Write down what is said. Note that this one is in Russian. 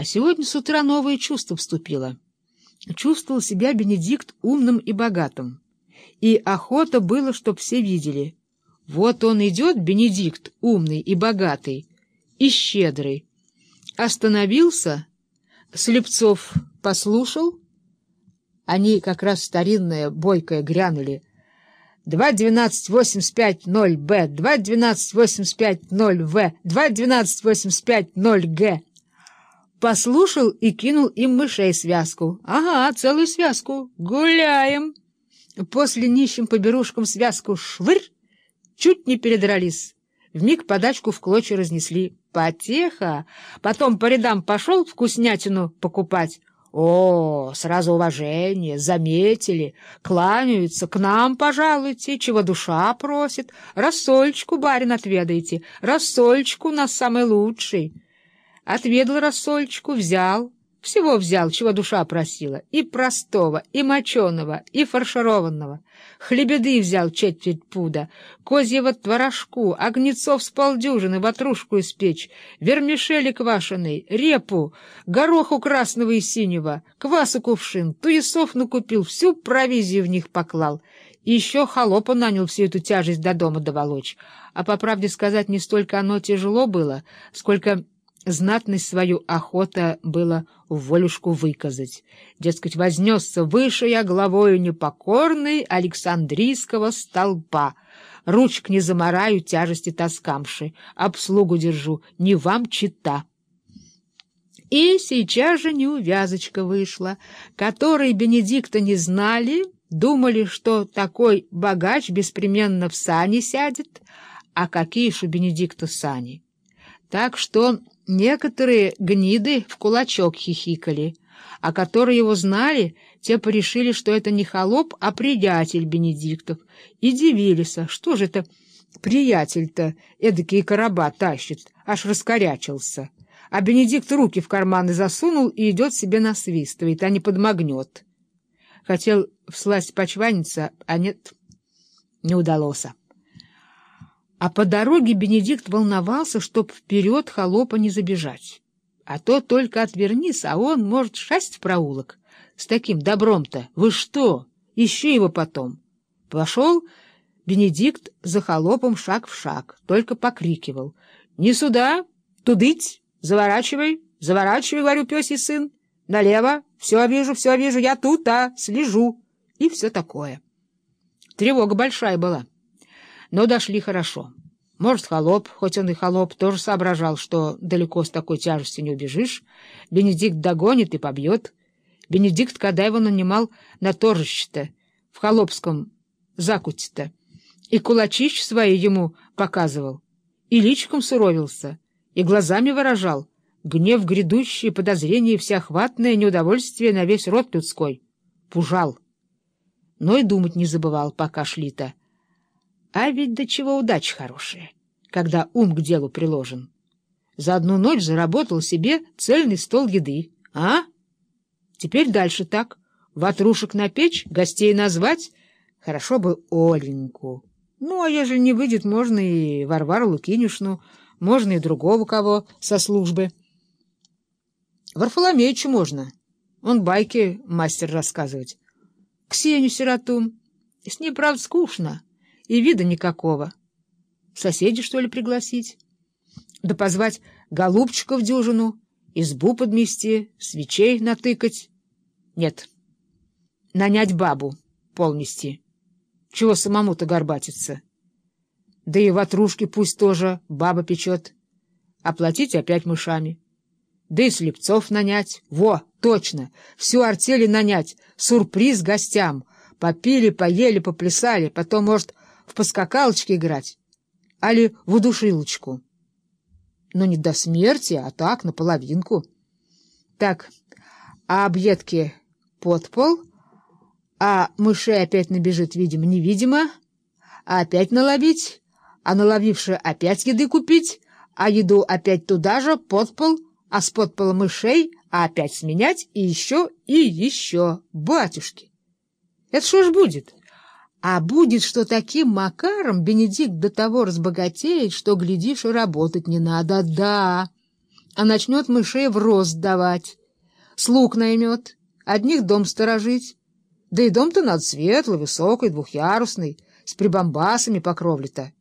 А сегодня с утра новое чувство вступило. Чувствовал себя Бенедикт умным и богатым. И охота было, чтоб все видели. Вот он идет, Бенедикт, умный и богатый, и щедрый. Остановился, Слепцов послушал. Они как раз старинное, бойкое грянули — 2.12.85.0Б, 2.12.85.0В, 2.12.85.0Г. Послушал и кинул им мышей связку. Ага, целую связку. Гуляем. После нищим поберушкам связку швырь, чуть не передрались. Вмиг подачку в клочья разнесли. Потеха. Потом по рядам пошел вкуснятину покупать. О, сразу уважение, заметили, кланяются, к нам пожалуйте, чего душа просит. Рассольчику, барин, отведайте, рассольчику у нас самый лучший. Отведал рассольчику, взял, всего взял, чего душа просила, и простого, и моченого, и фаршированного. Хлебеды взял четверть пуда, козьего творожку, огнецов с полдюжины, ватрушку испечь, вермишели квашеной, репу, гороху красного и синего, квасу кувшин, туесов накупил, всю провизию в них поклал. И еще холопа нанял всю эту тяжесть до дома доволочь. А по правде сказать, не столько оно тяжело было, сколько знатность свою охота было в волюшку выказать. Дескать, вознесся выше я главою непокорной Александрийского столпа. Ручек не замараю, тяжести таскамши, обслугу держу, не вам чита. И сейчас же неувязочка вышла, которой Бенедикта не знали, думали, что такой богач беспременно в сани сядет, а какие ж у Бенедикта сани. Так что некоторые гниды в кулачок хихикали, а которые его знали, те порешили, что это не холоп, а приятель Бенедиктов, и дивились, что же это приятель-то эдакие короба тащит, аж раскорячился. А Бенедикт руки в карманы засунул и идет себе насвистывает, а не подмогнет. Хотел всласть почваниться, а нет, не удалось. А по дороге Бенедикт волновался, чтоб вперед холопа не забежать. А то только отвернись, а он может шасть в проулок. С таким добром-то. Вы что? Ищи его потом. Пошел Бенедикт за холопом шаг в шаг, только покрикивал. — Не сюда, тудыть, заворачивай, заворачивай, говорю, пёсий сын. Налево, все вижу, все вижу, я тут, а, слежу. И все такое. Тревога большая была но дошли хорошо. Может, холоп, хоть он и холоп, тоже соображал, что далеко с такой тяжестью не убежишь. Бенедикт догонит и побьет. Бенедикт, когда его нанимал на торжище-то, в холопском закуте-то, и кулачищ свои ему показывал, и личиком суровился, и глазами выражал гнев грядущий, подозрение всеохватное, неудовольствие на весь род людской. Пужал. Но и думать не забывал, пока шли-то. А ведь до чего удача хорошая, когда ум к делу приложен. За одну ночь заработал себе цельный стол еды, а? Теперь дальше так. Ватрушек на печь, гостей назвать. Хорошо бы Оленьку. Ну, а ежели не выйдет, можно и Варвару Лукинишну, можно и другого кого со службы. Варфоломеичу можно. Он байки мастер рассказывать. Ксению сироту. С ней, правда, скучно и вида никакого. Соседей, что ли, пригласить? Да позвать голубчика в дюжину, избу подмести, свечей натыкать? Нет. Нанять бабу полнести. Чего самому-то горбатиться? Да и ватрушки пусть тоже баба печет. Оплатить опять мышами. Да и слепцов нанять. Во, точно, всю артели нанять. Сюрприз гостям. Попили, поели, поплясали. Потом, может, в поскакалочки играть, али в удушилочку. Но не до смерти, а так, наполовинку. Так, а объедки под пол, а мышей опять набежит, видимо-невидимо, а опять наловить, а наловивши опять еды купить, а еду опять туда же, под пол, а с под пола мышей, а опять сменять, и еще, и еще. Батюшки! Это что ж будет? А будет, что таким макаром Бенедикт до того разбогатеет, что, глядишь, и работать не надо. Да, а начнет мышей в рост давать. Слуг наймет, одних дом сторожить. Да и дом-то надо светлый, высокий, двухъярусный, с прибамбасами по кровле-то.